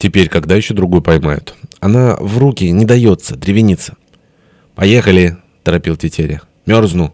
Теперь когда еще другую поймают? Она в руки не дается, древеница. «Поехали!» — торопил Тетеря. «Мерзну!»